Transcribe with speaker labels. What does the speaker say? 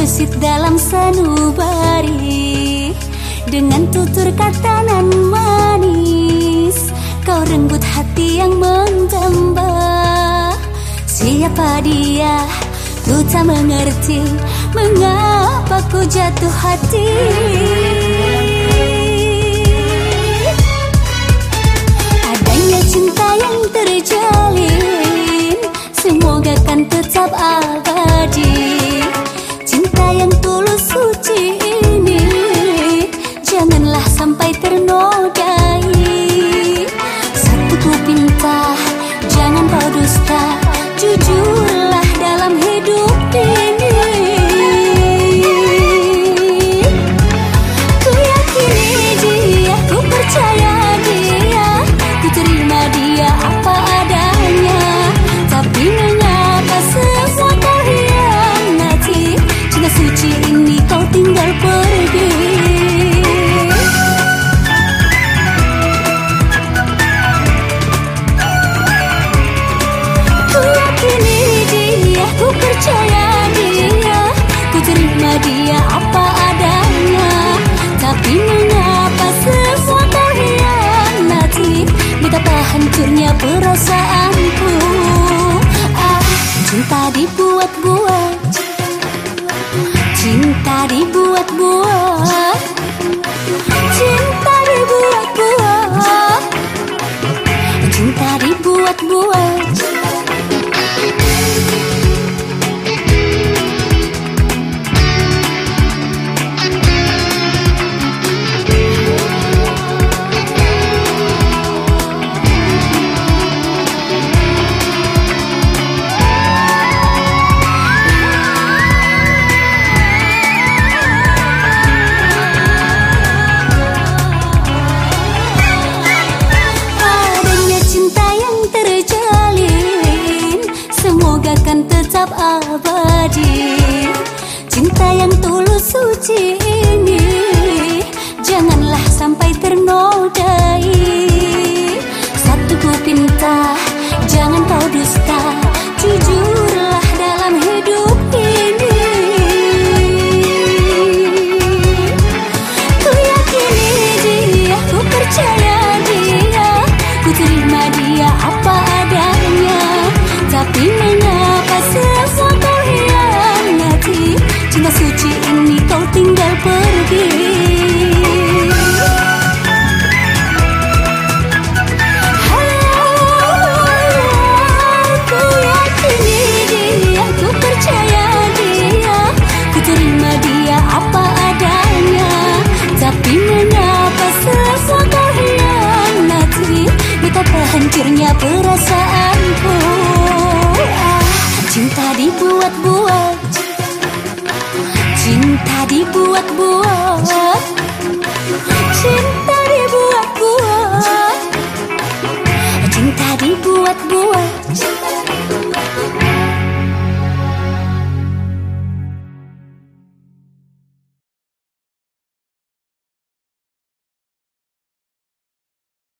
Speaker 1: terbesit dalam sanubari. Dengan tutur kata nan manis Kau renggut hati yang menggambah Siapa dia? Ku tak mengerti Mengapa ku jatuh hati dia apa adanya. Tapi mengapa semua suci ini kau tinggal pergi. Percaya hancurnya perasaanku Ah, cinta dibuat-buat Cinta dibuat-buat yang tulus suci ini. Janganlah sampai ternodai Satu ku pinta Jangan kau dusta hancurnya perasaanku. Cinta dibuat-buat Cinta dibuat-buat Cinta dibuat-buat